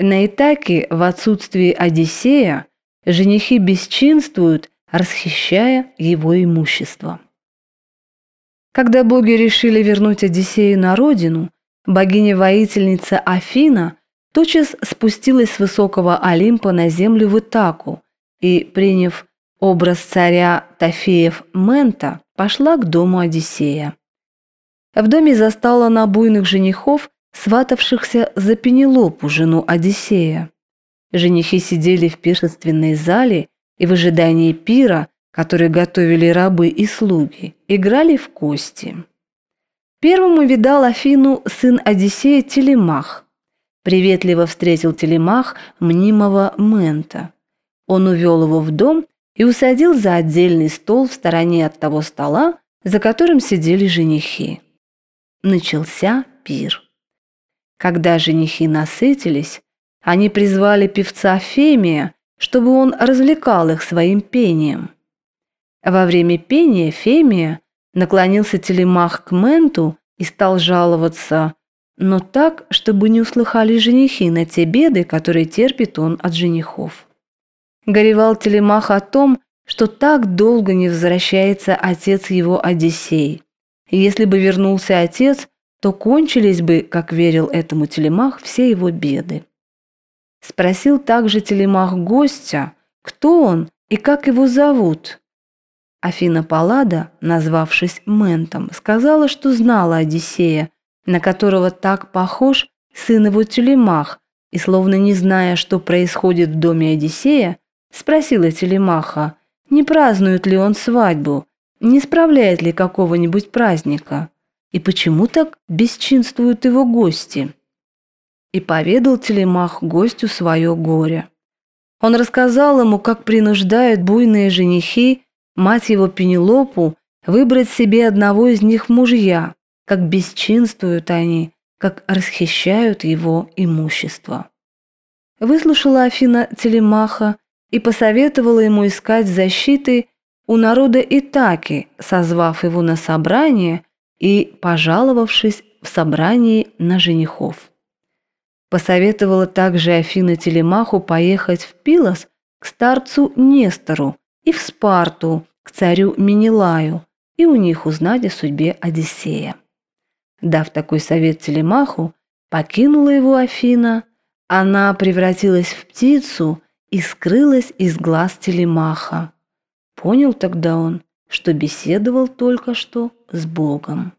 На Итаке в отсутствии Одиссея женихи бесчинствуют, расхищая его имущество. Когда боги решили вернуть Одиссея на родину, богиня-воительница Афина тотчас спустилась с высокого Олимпа на землю в Итаку и, приняв образ царя Тафеев Мента, пошла к дому Одиссея. В доме застала на буйных женихов, сватавшихся за Пенелопу, жену Одиссея. Женихи сидели в пиршественной зале и в ожидании пира, который готовили рабы и слуги, играли в кости. Первым увидал Афину сын Одиссея Телемах. Приветливо встретил Телемах мнимого Мента. Он увел его в дом и усадил за отдельный стол в стороне от того стола, за которым сидели женихи. Начался пир. Когда женихи насытились, они призвали певца Фемия, чтобы он развлекал их своим пением. Во время пения Фемия наклонился телемах к Менту и стал жаловаться, но так, чтобы не услыхали женихи на те беды, которые терпит он от женихов. Горевал телемах о том, что так долго не возвращается отец его Одиссей. Если бы вернулся отец, то кончились бы, как верил этому телемах, все его беды. Спросил также телемах гостя, кто он и как его зовут. Афина Паллада, назвавшись Ментом, сказала, что знала Одиссея, на которого так похож сын его Телемах, и, словно не зная, что происходит в доме Одиссея, спросила Телемаха, не празднует ли он свадьбу, не справляет ли какого-нибудь праздника, и почему так бесчинствуют его гости. И поведал Телемах гостю свое горе. Он рассказал ему, как принуждают буйные женихи мать его Пенелопу выбрать себе одного из них мужья, как бесчинствуют они, как расхищают его имущество. Выслушала Афина Телемаха и посоветовала ему искать защиты у народа Итаки, созвав его на собрание и пожаловавшись в собрании на женихов. Посоветовала также Афина Телемаху поехать в Пилос к старцу Нестору и в Спарту к царю Менелаю и у них узнать о судьбе Одиссея. Дав такой совет Телемаху, покинула его Афина, она превратилась в птицу и скрылась из глаз Телемаха. Понял тогда он, что беседовал только что с Богом.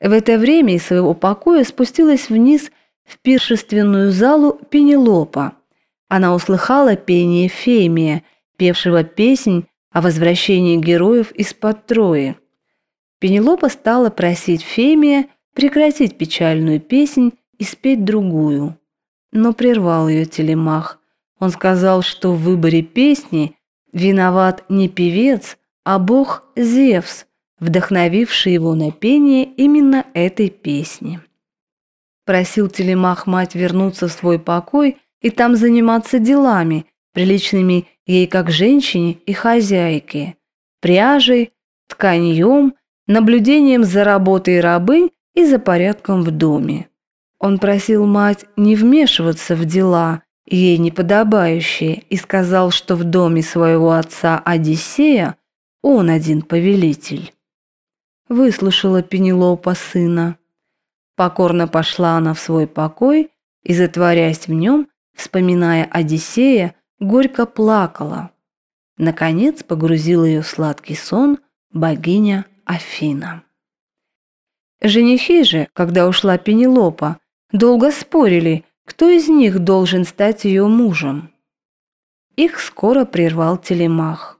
В это время из своего покоя спустилась вниз в пиршественную залу Пенелопа. Она услыхала пение Фемия, певшего песнь о возвращении героев из-под Трои. Пенелопа стала просить Фемия прекратить печальную песнь и спеть другую. Но прервал ее телемах. Он сказал, что в выборе песни виноват не певец, а бог Зевс, вдохновивший его на пение именно этой песни. Просил телемах мать вернуться в свой покой и там заниматься делами, приличными ей как женщине и хозяйке, пряжей, тканьем, наблюдением за работой рабынь и за порядком в доме. Он просил мать не вмешиваться в дела, ей неподобающие, и сказал, что в доме своего отца Одиссея он один повелитель. Выслушала Пенелопа сына. Покорно пошла она в свой покой и, затворяясь в нем, вспоминая Одиссея, горько плакала. Наконец погрузила ее в сладкий сон богиня Афина. Женихи же, когда ушла Пенелопа, долго спорили, кто из них должен стать ее мужем. Их скоро прервал Телемах.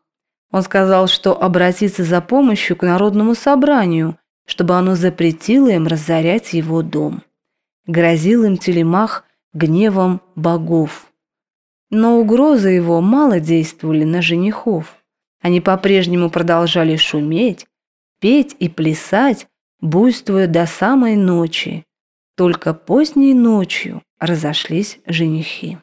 Он сказал, что обратится за помощью к народному собранию, чтобы оно запретило им разорять его дом. Грозил им Телемах гневом богов. Но угрозы его мало действовали на женихов. Они по-прежнему продолжали шуметь, петь и плясать, буйствуя до самой ночи. Только поздней ночью разошлись женихи.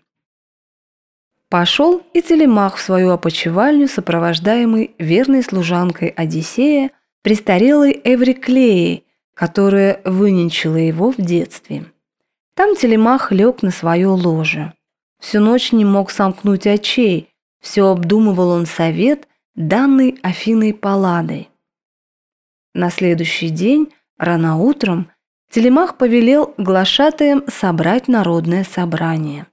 Пошел и Телемах в свою опочивальню, сопровождаемый верной служанкой Одиссея, престарелой Эвриклеей, которая выненчила его в детстве. Там Телемах лег на свое ложе. Всю ночь не мог сомкнуть очей, все обдумывал он совет, данный Афиной Палладой. На следующий день, рано утром, Телемах повелел глашатаям собрать народное собрание.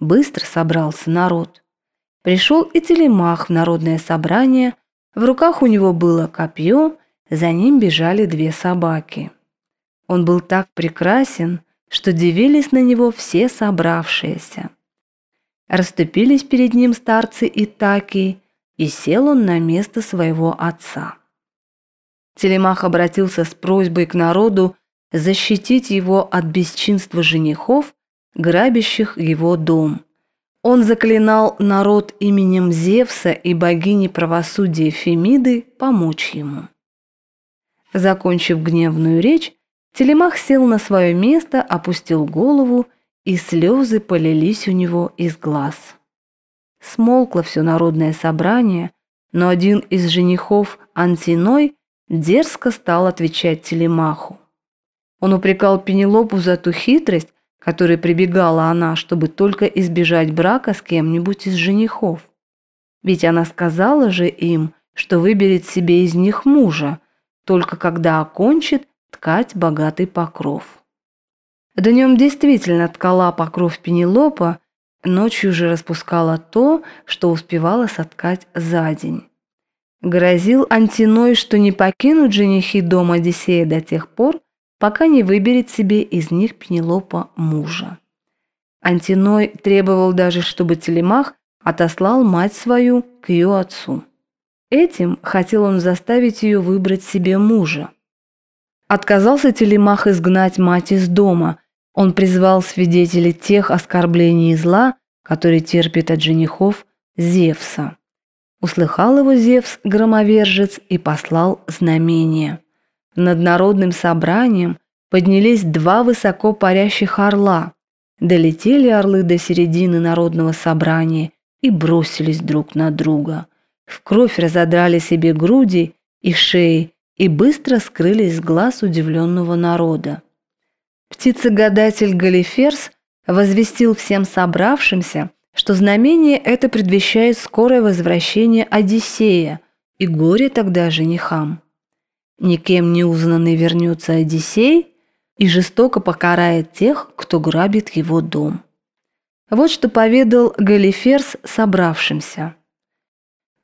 Быстро собрался народ. Пришел и Телемах в народное собрание, в руках у него было копье, за ним бежали две собаки. Он был так прекрасен, что дивились на него все собравшиеся. Расступились перед ним старцы и таки, и сел он на место своего отца. Телемах обратился с просьбой к народу защитить его от бесчинства женихов, грабящих его дом. Он заклинал народ именем Зевса и богини правосудия Фемиды помочь ему. Закончив гневную речь, Телемах сел на свое место, опустил голову, и слезы полились у него из глаз. Смолкло все народное собрание, но один из женихов, Антиной, дерзко стал отвечать Телемаху. Он упрекал Пенелопу за ту хитрость, которой прибегала она, чтобы только избежать брака с кем-нибудь из женихов. Ведь она сказала же им, что выберет себе из них мужа, только когда окончит ткать богатый покров. Днем действительно ткала покров Пенелопа, ночью же распускала то, что успевала соткать за день. Грозил Антиной, что не покинут женихи дом Одиссея до тех пор, пока не выберет себе из них Пенелопа мужа. Антиной требовал даже, чтобы Телемах отослал мать свою к ее отцу. Этим хотел он заставить ее выбрать себе мужа. Отказался Телемах изгнать мать из дома. Он призвал свидетелей тех оскорблений и зла, которые терпит от женихов Зевса. Услыхал его Зевс, громовержец, и послал знамение. Над народным собранием поднялись два высоко парящих орла. Долетели орлы до середины народного собрания и бросились друг на друга. В кровь разодрали себе груди и шеи и быстро скрылись с глаз удивленного народа. Птица-гадатель Галиферс возвестил всем собравшимся, что знамение это предвещает скорое возвращение Одиссея и горе тогда женихам. Никем не узнанный вернется Одиссей и жестоко покарает тех, кто грабит его дом. Вот что поведал Галиферс собравшимся.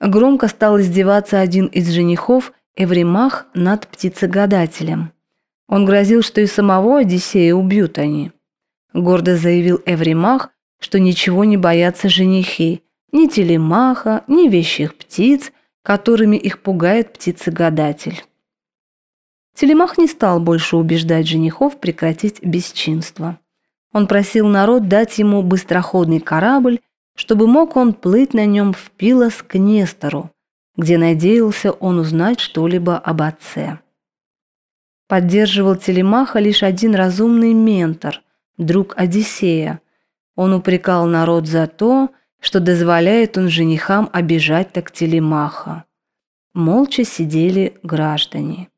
Громко стал издеваться один из женихов Эвримах над птицегадателем. Он грозил, что и самого Одиссея убьют они. Гордо заявил Эвримах, что ничего не боятся женихи, ни телемаха, ни вещих птиц, которыми их пугает птицегадатель. Телемах не стал больше убеждать женихов прекратить бесчинство. Он просил народ дать ему быстроходный корабль, чтобы мог он плыть на нем в Пилос к Нестору, где надеялся он узнать что-либо об отце. Поддерживал Телемаха лишь один разумный ментор, друг Одиссея. Он упрекал народ за то, что дозволяет он женихам обижать так Телемаха. Молча сидели граждане.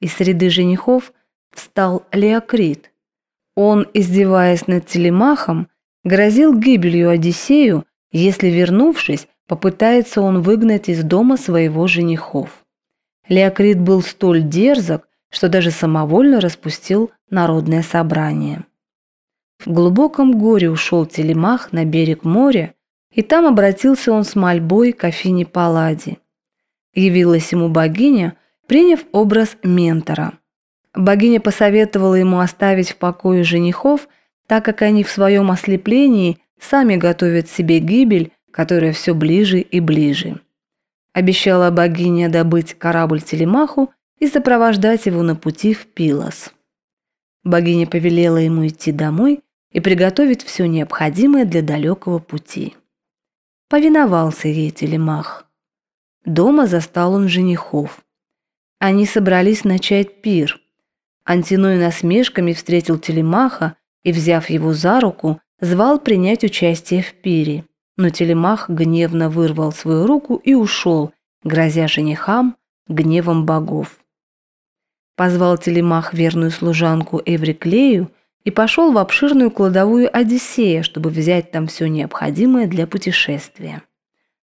Из среды женихов встал Леокрит. Он, издеваясь над Телемахом, грозил гибелью Одиссею, если, вернувшись, попытается он выгнать из дома своего женихов. Леокрит был столь дерзок, что даже самовольно распустил народное собрание. В глубоком горе ушел Телемах на берег моря, и там обратился он с мольбой к Афине Палладе. Явилась ему богиня, приняв образ ментора. Богиня посоветовала ему оставить в покое женихов, так как они в своем ослеплении сами готовят себе гибель, которая все ближе и ближе. Обещала богиня добыть корабль Телемаху и сопровождать его на пути в Пилос. Богиня повелела ему идти домой и приготовить все необходимое для далекого пути. Повиновался ей Телемах. Дома застал он женихов. Они собрались начать пир. Антиной насмешками встретил Телемаха и, взяв его за руку, звал принять участие в пире. Но Телемах гневно вырвал свою руку и ушел, грозя женихам гневом богов. Позвал Телемах верную служанку Эвриклею и пошел в обширную кладовую Одиссея, чтобы взять там все необходимое для путешествия.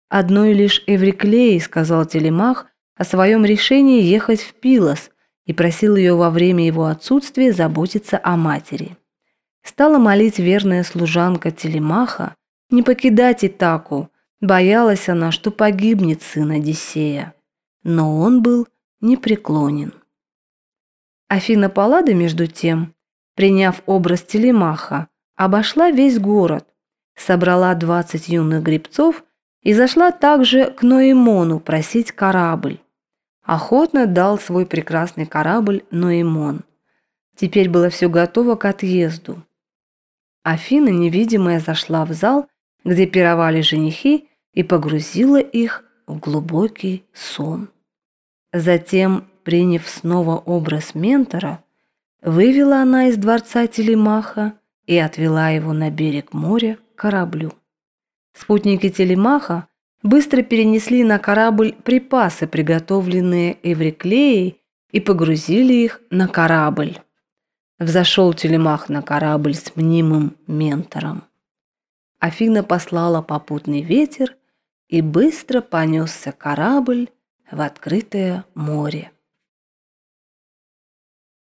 «Одной лишь Эвриклеи», — сказал Телемах, о своем решении ехать в Пилос и просил ее во время его отсутствия заботиться о матери. Стала молить верная служанка Телемаха не покидать Итаку, боялась она, что погибнет сын Одиссея. Но он был непреклонен. Афина Паллада, между тем, приняв образ Телемаха, обошла весь город, собрала двадцать юных гребцов и зашла также к Ноэмону просить корабль. Охотно дал свой прекрасный корабль Ноэмон. Теперь было все готово к отъезду. Афина, невидимая, зашла в зал, где пировали женихи, и погрузила их в глубокий сон. Затем, приняв снова образ ментора, Вывела она из дворца Телемаха и отвела его на берег моря к кораблю. Спутники Телемаха быстро перенесли на корабль припасы, приготовленные Эвриклеей, и погрузили их на корабль. Взошел Телемах на корабль с мнимым ментором. Афина послала попутный ветер, и быстро понесся корабль в открытое море.